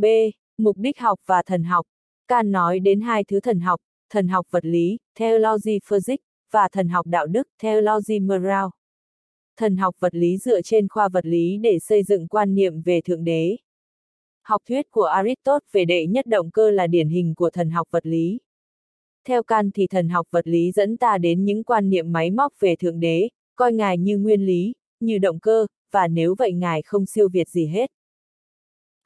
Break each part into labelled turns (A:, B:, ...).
A: B. Mục đích học và thần học. Can nói đến hai thứ thần học, thần học vật lý, theology physics, và thần học đạo đức, theology moral. Thần học vật lý dựa trên khoa vật lý để xây dựng quan niệm về Thượng Đế. Học thuyết của Aristotle về đệ nhất động cơ là điển hình của thần học vật lý. Theo Can thì thần học vật lý dẫn ta đến những quan niệm máy móc về Thượng Đế, coi Ngài như nguyên lý, như động cơ, và nếu vậy Ngài không siêu việt gì hết.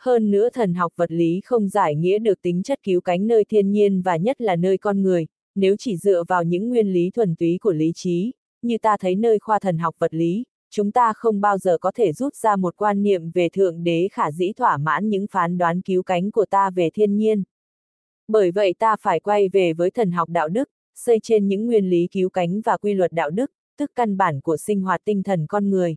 A: Hơn nữa thần học vật lý không giải nghĩa được tính chất cứu cánh nơi thiên nhiên và nhất là nơi con người, nếu chỉ dựa vào những nguyên lý thuần túy của lý trí, như ta thấy nơi khoa thần học vật lý, chúng ta không bao giờ có thể rút ra một quan niệm về Thượng Đế khả dĩ thỏa mãn những phán đoán cứu cánh của ta về thiên nhiên. Bởi vậy ta phải quay về với thần học đạo đức, xây trên những nguyên lý cứu cánh và quy luật đạo đức, tức căn bản của sinh hoạt tinh thần con người.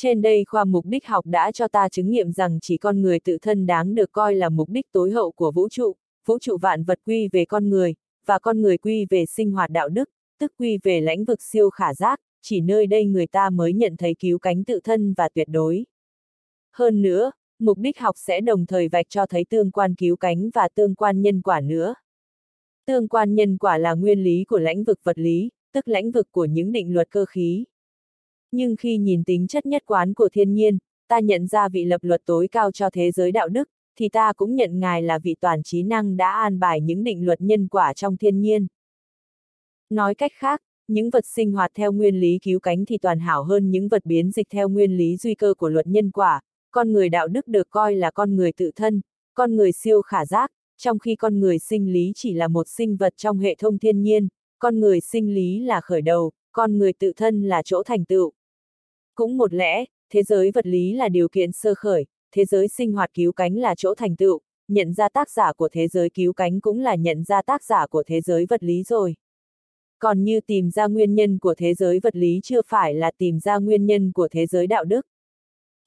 A: Trên đây khoa mục đích học đã cho ta chứng nghiệm rằng chỉ con người tự thân đáng được coi là mục đích tối hậu của vũ trụ, vũ trụ vạn vật quy về con người, và con người quy về sinh hoạt đạo đức, tức quy về lãnh vực siêu khả giác, chỉ nơi đây người ta mới nhận thấy cứu cánh tự thân và tuyệt đối. Hơn nữa, mục đích học sẽ đồng thời vạch cho thấy tương quan cứu cánh và tương quan nhân quả nữa. Tương quan nhân quả là nguyên lý của lãnh vực vật lý, tức lãnh vực của những định luật cơ khí. Nhưng khi nhìn tính chất nhất quán của thiên nhiên, ta nhận ra vị lập luật tối cao cho thế giới đạo đức, thì ta cũng nhận Ngài là vị toàn trí năng đã an bài những định luật nhân quả trong thiên nhiên. Nói cách khác, những vật sinh hoạt theo nguyên lý cứu cánh thì toàn hảo hơn những vật biến dịch theo nguyên lý duy cơ của luật nhân quả, con người đạo đức được coi là con người tự thân, con người siêu khả giác, trong khi con người sinh lý chỉ là một sinh vật trong hệ thống thiên nhiên, con người sinh lý là khởi đầu, con người tự thân là chỗ thành tựu. Cũng một lẽ, thế giới vật lý là điều kiện sơ khởi, thế giới sinh hoạt cứu cánh là chỗ thành tựu, nhận ra tác giả của thế giới cứu cánh cũng là nhận ra tác giả của thế giới vật lý rồi. Còn như tìm ra nguyên nhân của thế giới vật lý chưa phải là tìm ra nguyên nhân của thế giới đạo đức.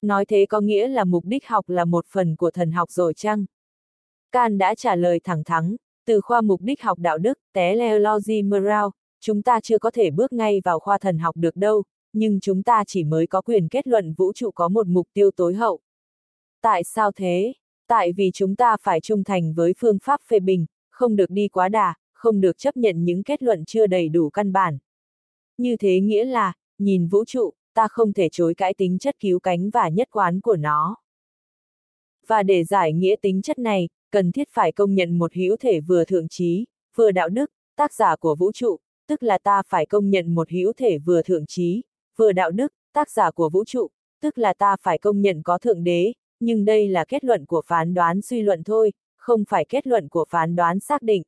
A: Nói thế có nghĩa là mục đích học là một phần của thần học rồi chăng? Can đã trả lời thẳng thắn, từ khoa mục đích học đạo đức, té teleology moral, chúng ta chưa có thể bước ngay vào khoa thần học được đâu, nhưng chúng ta chỉ mới có quyền kết luận vũ trụ có một mục tiêu tối hậu. Tại sao thế? Tại vì chúng ta phải trung thành với phương pháp phê bình, không được đi quá đà, không được chấp nhận những kết luận chưa đầy đủ căn bản. Như thế nghĩa là, nhìn vũ trụ, ta không thể chối cãi tính chất cứu cánh và nhất quán của nó. Và để giải nghĩa tính chất này, cần thiết phải công nhận một hữu thể vừa thượng trí, vừa đạo đức, tác giả của vũ trụ, tức là ta phải công nhận một hữu thể vừa thượng trí, vừa đạo đức, tác giả của vũ trụ, tức là ta phải công nhận có thượng đế, nhưng đây là kết luận của phán đoán suy luận thôi, không phải kết luận của phán đoán xác định.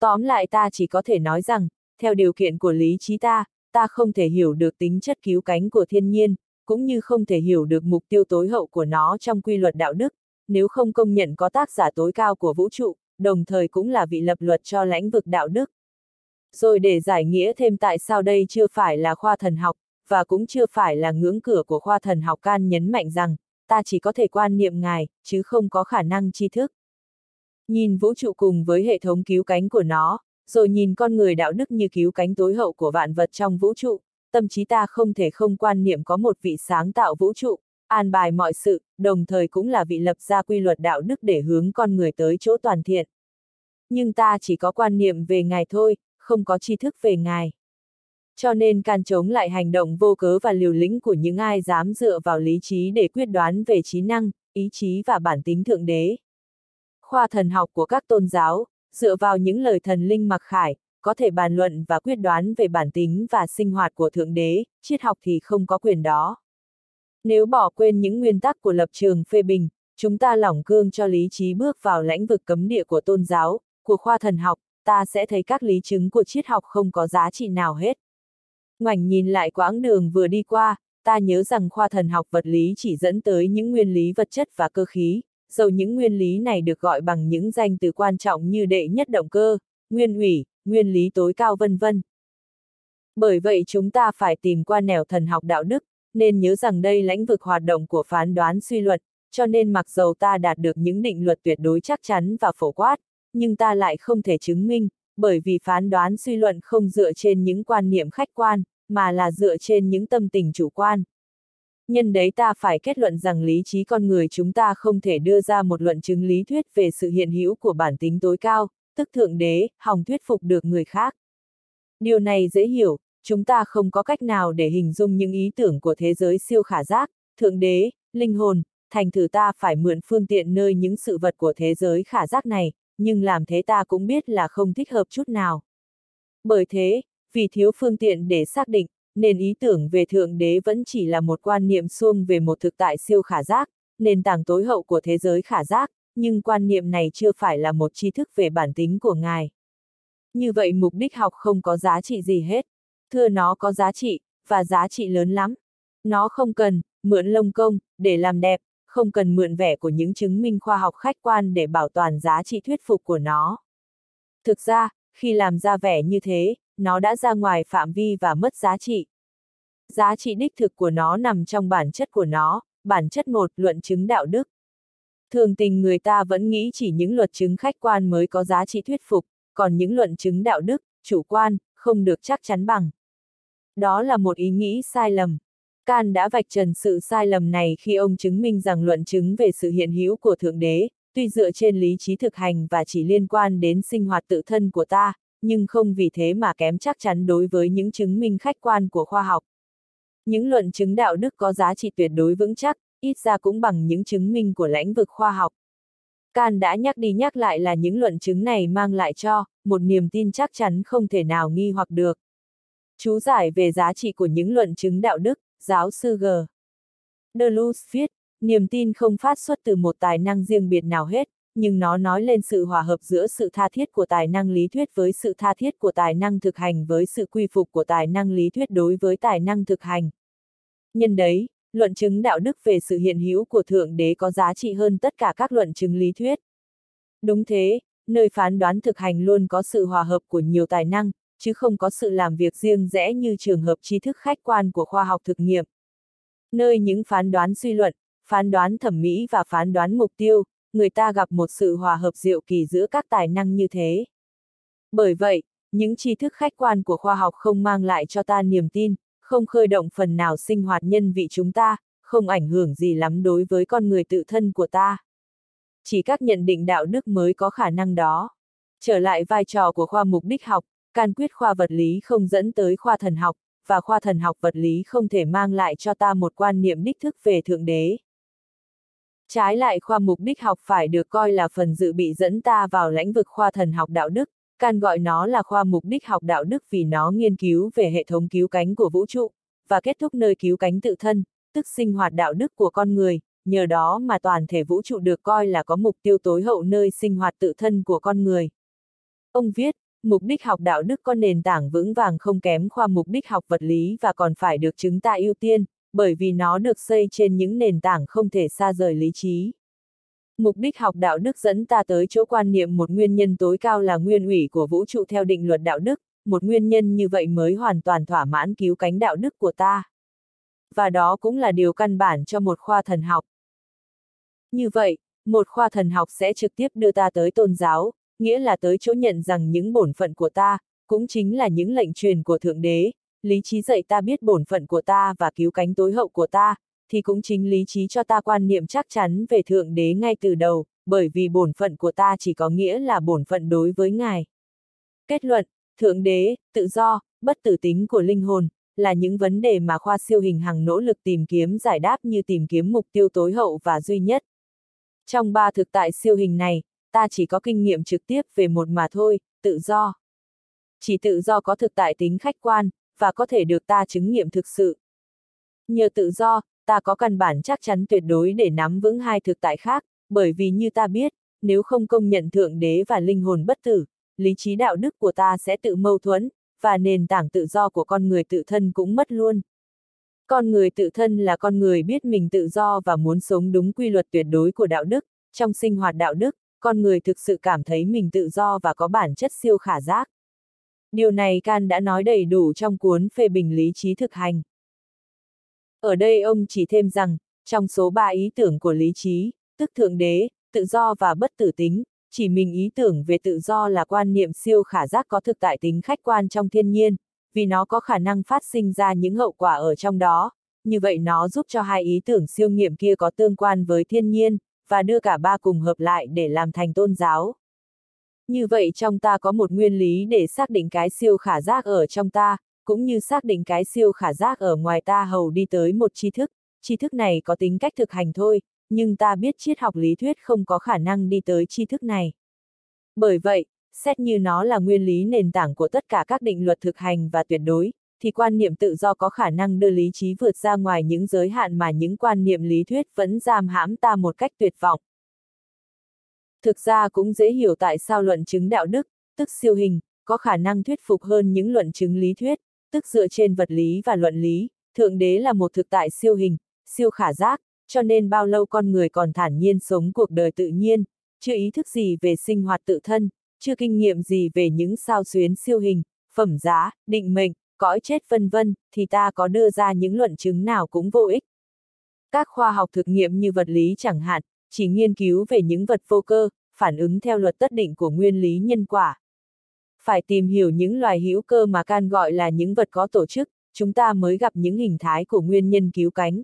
A: Tóm lại ta chỉ có thể nói rằng, theo điều kiện của lý trí ta, ta không thể hiểu được tính chất cứu cánh của thiên nhiên, cũng như không thể hiểu được mục tiêu tối hậu của nó trong quy luật đạo đức, nếu không công nhận có tác giả tối cao của vũ trụ, đồng thời cũng là vị lập luật cho lãnh vực đạo đức. Rồi để giải nghĩa thêm tại sao đây chưa phải là khoa thần học, và cũng chưa phải là ngưỡng cửa của khoa thần học can nhấn mạnh rằng, ta chỉ có thể quan niệm ngài, chứ không có khả năng tri thức. Nhìn vũ trụ cùng với hệ thống cứu cánh của nó, rồi nhìn con người đạo đức như cứu cánh tối hậu của vạn vật trong vũ trụ, tâm trí ta không thể không quan niệm có một vị sáng tạo vũ trụ, an bài mọi sự, đồng thời cũng là vị lập ra quy luật đạo đức để hướng con người tới chỗ toàn thiện. Nhưng ta chỉ có quan niệm về Ngài thôi, không có tri thức về Ngài. Cho nên can chống lại hành động vô cớ và liều lĩnh của những ai dám dựa vào lý trí để quyết đoán về trí năng, ý chí và bản tính thượng đế. Khoa thần học của các tôn giáo, dựa vào những lời thần linh mặc khải, có thể bàn luận và quyết đoán về bản tính và sinh hoạt của Thượng Đế, triết học thì không có quyền đó. Nếu bỏ quên những nguyên tắc của lập trường phê bình, chúng ta lỏng cương cho lý trí bước vào lãnh vực cấm địa của tôn giáo, của khoa thần học, ta sẽ thấy các lý chứng của triết học không có giá trị nào hết. Ngoảnh nhìn lại quãng đường vừa đi qua, ta nhớ rằng khoa thần học vật lý chỉ dẫn tới những nguyên lý vật chất và cơ khí, dầu những nguyên lý này được gọi bằng những danh từ quan trọng như đệ nhất động cơ, nguyên hủy, nguyên lý tối cao vân vân. Bởi vậy chúng ta phải tìm qua nẻo thần học đạo đức, nên nhớ rằng đây lãnh vực hoạt động của phán đoán suy luật, cho nên mặc dầu ta đạt được những định luật tuyệt đối chắc chắn và phổ quát, nhưng ta lại không thể chứng minh, bởi vì phán đoán suy luận không dựa trên những quan niệm khách quan, mà là dựa trên những tâm tình chủ quan. Nhân đấy ta phải kết luận rằng lý trí con người chúng ta không thể đưa ra một luận chứng lý thuyết về sự hiện hữu của bản tính tối cao, tức thượng đế, hòng thuyết phục được người khác. Điều này dễ hiểu, chúng ta không có cách nào để hình dung những ý tưởng của thế giới siêu khả giác, thượng đế, linh hồn, thành thử ta phải mượn phương tiện nơi những sự vật của thế giới khả giác này, nhưng làm thế ta cũng biết là không thích hợp chút nào. Bởi thế, vì thiếu phương tiện để xác định, nên ý tưởng về Thượng Đế vẫn chỉ là một quan niệm xuông về một thực tại siêu khả giác, nền tảng tối hậu của thế giới khả giác, nhưng quan niệm này chưa phải là một tri thức về bản tính của Ngài. Như vậy mục đích học không có giá trị gì hết. Thưa nó có giá trị, và giá trị lớn lắm. Nó không cần, mượn lông công, để làm đẹp, không cần mượn vẻ của những chứng minh khoa học khách quan để bảo toàn giá trị thuyết phục của nó. Thực ra, khi làm ra vẻ như thế, nó đã ra ngoài phạm vi và mất giá trị. Giá trị đích thực của nó nằm trong bản chất của nó, bản chất một, luận chứng đạo đức. Thường tình người ta vẫn nghĩ chỉ những luật chứng khách quan mới có giá trị thuyết phục, còn những luận chứng đạo đức, chủ quan, không được chắc chắn bằng. Đó là một ý nghĩ sai lầm. Can đã vạch trần sự sai lầm này khi ông chứng minh rằng luận chứng về sự hiện hữu của Thượng Đế, tuy dựa trên lý trí thực hành và chỉ liên quan đến sinh hoạt tự thân của ta, nhưng không vì thế mà kém chắc chắn đối với những chứng minh khách quan của khoa học. Những luận chứng đạo đức có giá trị tuyệt đối vững chắc, ít ra cũng bằng những chứng minh của lãnh vực khoa học. Can đã nhắc đi nhắc lại là những luận chứng này mang lại cho, một niềm tin chắc chắn không thể nào nghi hoặc được. Chú giải về giá trị của những luận chứng đạo đức, giáo sư G. Deleuze viết, niềm tin không phát xuất từ một tài năng riêng biệt nào hết, nhưng nó nói lên sự hòa hợp giữa sự tha thiết của tài năng lý thuyết với sự tha thiết của tài năng thực hành với sự quy phục của tài năng lý thuyết đối với tài năng thực hành. Nhân đấy, luận chứng đạo đức về sự hiện hữu của Thượng Đế có giá trị hơn tất cả các luận chứng lý thuyết. Đúng thế, nơi phán đoán thực hành luôn có sự hòa hợp của nhiều tài năng, chứ không có sự làm việc riêng rẽ như trường hợp tri thức khách quan của khoa học thực nghiệm. Nơi những phán đoán suy luận, phán đoán thẩm mỹ và phán đoán mục tiêu, người ta gặp một sự hòa hợp diệu kỳ giữa các tài năng như thế. Bởi vậy, những tri thức khách quan của khoa học không mang lại cho ta niềm tin, không khơi động phần nào sinh hoạt nhân vị chúng ta, không ảnh hưởng gì lắm đối với con người tự thân của ta. Chỉ các nhận định đạo đức mới có khả năng đó. Trở lại vai trò của khoa mục đích học, can quyết khoa vật lý không dẫn tới khoa thần học, và khoa thần học vật lý không thể mang lại cho ta một quan niệm đích thức về Thượng Đế. Trái lại khoa mục đích học phải được coi là phần dự bị dẫn ta vào lĩnh vực khoa thần học đạo đức, can gọi nó là khoa mục đích học đạo đức vì nó nghiên cứu về hệ thống cứu cánh của vũ trụ, và kết thúc nơi cứu cánh tự thân, tức sinh hoạt đạo đức của con người, nhờ đó mà toàn thể vũ trụ được coi là có mục tiêu tối hậu nơi sinh hoạt tự thân của con người. Ông viết, mục đích học đạo đức có nền tảng vững vàng không kém khoa mục đích học vật lý và còn phải được chứng ta ưu tiên, bởi vì nó được xây trên những nền tảng không thể xa rời lý trí. Mục đích học đạo đức dẫn ta tới chỗ quan niệm một nguyên nhân tối cao là nguyên ủy của vũ trụ theo định luật đạo đức, một nguyên nhân như vậy mới hoàn toàn thỏa mãn cứu cánh đạo đức của ta. Và đó cũng là điều căn bản cho một khoa thần học. Như vậy, một khoa thần học sẽ trực tiếp đưa ta tới tôn giáo, nghĩa là tới chỗ nhận rằng những bổn phận của ta, cũng chính là những lệnh truyền của Thượng Đế, lý trí dạy ta biết bổn phận của ta và cứu cánh tối hậu của ta, thì cũng chính lý trí cho ta quan niệm chắc chắn về Thượng Đế ngay từ đầu, bởi vì bổn phận của ta chỉ có nghĩa là bổn phận đối với Ngài. Kết luận, Thượng Đế, tự do, bất tử tính của linh hồn, là những vấn đề mà khoa siêu hình hằng nỗ lực tìm kiếm giải đáp như tìm kiếm mục tiêu tối hậu và duy nhất. Trong ba thực tại siêu hình này, ta chỉ có kinh nghiệm trực tiếp về một mà thôi, tự do. Chỉ tự do có thực tại tính khách quan, và có thể được ta chứng nghiệm thực sự. Nhờ tự do, ta có căn bản chắc chắn tuyệt đối để nắm vững hai thực tại khác, bởi vì như ta biết, nếu không công nhận Thượng Đế và linh hồn bất tử, lý trí đạo đức của ta sẽ tự mâu thuẫn, và nền tảng tự do của con người tự thân cũng mất luôn. Con người tự thân là con người biết mình tự do và muốn sống đúng quy luật tuyệt đối của đạo đức, trong sinh hoạt đạo đức, con người thực sự cảm thấy mình tự do và có bản chất siêu khả giác. Điều này Can đã nói đầy đủ trong cuốn phê bình lý trí thực hành. Ở đây ông chỉ thêm rằng, trong số ba ý tưởng của lý trí, tức thượng đế, tự do và bất tử tính, chỉ mình ý tưởng về tự do là quan niệm siêu khả giác có thực tại tính khách quan trong thiên nhiên, vì nó có khả năng phát sinh ra những hậu quả ở trong đó, như vậy nó giúp cho hai ý tưởng siêu nghiệm kia có tương quan với thiên nhiên, và đưa cả ba cùng hợp lại để làm thành tôn giáo. Như vậy trong ta có một nguyên lý để xác định cái siêu khả giác ở trong ta, cũng như xác định cái siêu khả giác ở ngoài ta hầu đi tới một tri thức, tri thức này có tính cách thực hành thôi, nhưng ta biết triết học lý thuyết không có khả năng đi tới tri thức này. Bởi vậy, xét như nó là nguyên lý nền tảng của tất cả các định luật thực hành và tuyệt đối, thì quan niệm tự do có khả năng đưa lý trí vượt ra ngoài những giới hạn mà những quan niệm lý thuyết vẫn giam hãm ta một cách tuyệt vọng. Thực ra cũng dễ hiểu tại sao luận chứng đạo đức, tức siêu hình, có khả năng thuyết phục hơn những luận chứng lý thuyết, tức dựa trên vật lý và luận lý, thượng đế là một thực tại siêu hình, siêu khả giác, cho nên bao lâu con người còn thản nhiên sống cuộc đời tự nhiên, chưa ý thức gì về sinh hoạt tự thân, chưa kinh nghiệm gì về những sao xuyến siêu hình, phẩm giá, định mệnh, cõi chết vân vân, thì ta có đưa ra những luận chứng nào cũng vô ích. Các khoa học thực nghiệm như vật lý chẳng hạn, chỉ nghiên cứu về những vật vô cơ, phản ứng theo luật tất định của nguyên lý nhân quả. Phải tìm hiểu những loài hữu cơ mà can gọi là những vật có tổ chức, chúng ta mới gặp những hình thái của nguyên nhân cứu cánh.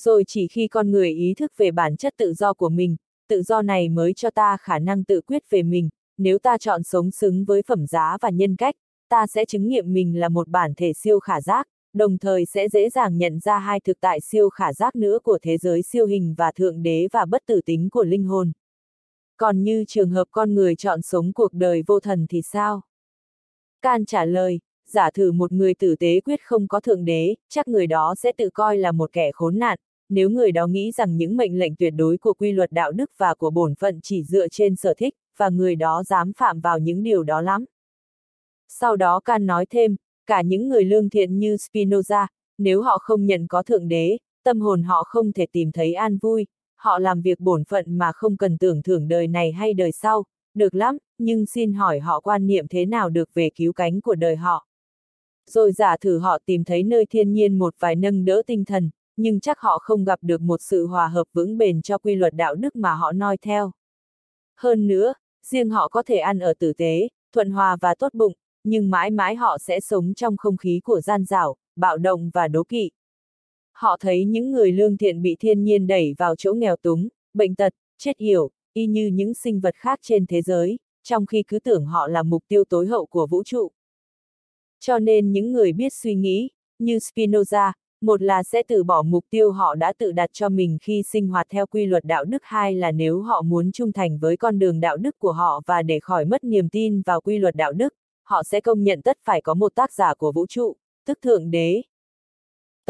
A: Rồi chỉ khi con người ý thức về bản chất tự do của mình, tự do này mới cho ta khả năng tự quyết về mình, nếu ta chọn sống xứng với phẩm giá và nhân cách, ta sẽ chứng nghiệm mình là một bản thể siêu khả giác, đồng thời sẽ dễ dàng nhận ra hai thực tại siêu khả giác nữa của thế giới siêu hình và thượng đế và bất tử tính của linh hồn. Còn như trường hợp con người chọn sống cuộc đời vô thần thì sao? Can trả lời, giả thử một người tử tế quyết không có thượng đế, chắc người đó sẽ tự coi là một kẻ khốn nạn, nếu người đó nghĩ rằng những mệnh lệnh tuyệt đối của quy luật đạo đức và của bổn phận chỉ dựa trên sở thích, và người đó dám phạm vào những điều đó lắm. Sau đó Can nói thêm, cả những người lương thiện như Spinoza, nếu họ không nhận có thượng đế, tâm hồn họ không thể tìm thấy an vui, họ làm việc bổn phận mà không cần tưởng thưởng đời này hay đời sau, được lắm, nhưng xin hỏi họ quan niệm thế nào được về cứu cánh của đời họ. Rồi giả thử họ tìm thấy nơi thiên nhiên một vài nâng đỡ tinh thần, nhưng chắc họ không gặp được một sự hòa hợp vững bền cho quy luật đạo đức mà họ noi theo. Hơn nữa, riêng họ có thể ăn ở tử tế, thuận hòa và tốt bụng, nhưng mãi mãi họ sẽ sống trong không khí của gian dảo, bạo động và đố kỵ. Họ thấy những người lương thiện bị thiên nhiên đẩy vào chỗ nghèo túng, bệnh tật, chết hiểu, y như những sinh vật khác trên thế giới, trong khi cứ tưởng họ là mục tiêu tối hậu của vũ trụ. Cho nên những người biết suy nghĩ, như Spinoza, một là sẽ từ bỏ mục tiêu họ đã tự đặt cho mình khi sinh hoạt theo quy luật đạo đức hai là nếu họ muốn trung thành với con đường đạo đức của họ và để khỏi mất niềm tin vào quy luật đạo đức, họ sẽ công nhận tất phải có một tác giả của vũ trụ, tức Thượng Đế,